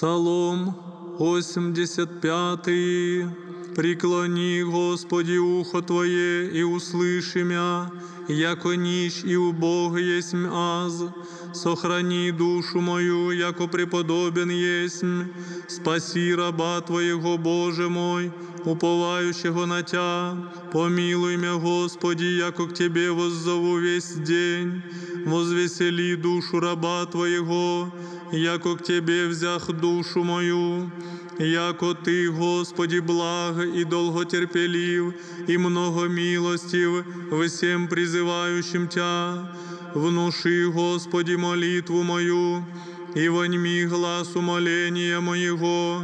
Псалом 85. Преклони, Господи, ухо Твое, и услыши мя, яко нищ и убог есмь аз. Сохрани душу мою, яко преподобен есмь. Спаси раба Твоего, Боже мой, уповающего на Тя. Помилуй мя, Господи, яко к Тебе воззову весь день. Возвесели душу раба Твоего, яко к Тебе взях душу мою. Яко Ти, Господи, благ и долготерпелив, и много милостив всем призывающим Тя. Внуши, Господи, молитву мою, и воньми глаз умоления моего.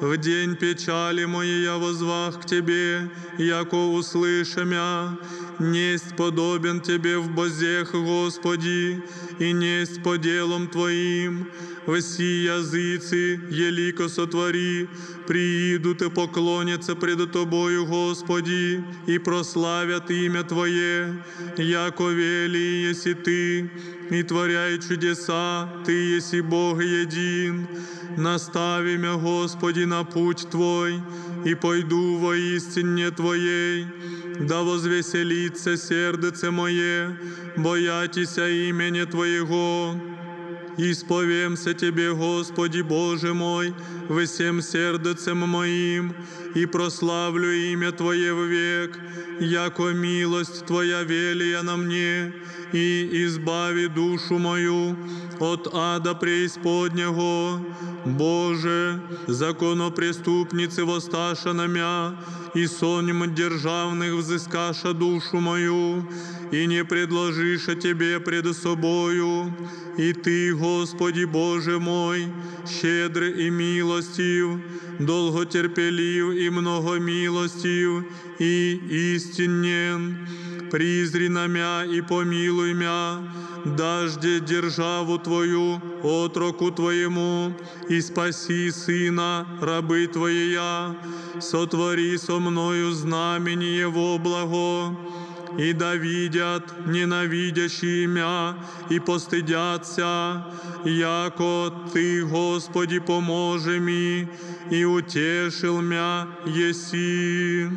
В день печали моей я возвах к Тебе, яко услыша мя Несть подобен Тебе в бозех, Господи, и несть по делам Твоим. Все языцы, елико сотвори, приидут и поклонятся пред Тобою, Господи, и прославят имя Твое, яко вели еси Ты, и творяй чудеса, Ты еси Бог един. Настави мя, Господи, на путь Твой, и пойду во истине Твоей. Да возвеселится сердце мое, боятися имени Твоего Исповемся Тебе, Господи Боже мой, всем сердцем моим, и прославлю имя Твое век, яко милость Твоя велия на мне, и избави душу мою от ада преисподнего. Боже, законопреступницы воссташа на мя, и сонем державных взыскаша душу мою, и не предложиша Тебе пред собою. И Ты, Господи Боже мой, щедрый и милостив, долготерпелив и многомилостив, и истинен. Призри на мя и помилуй мя, дажде державу Твою, отроку Твоему, и спаси Сына, рабы Твоя, сотвори со мною знамение во благо, и да видят ненавидящие имя и постыдятся, яко Ты, Господи, поможи ми, и утешил мя еси.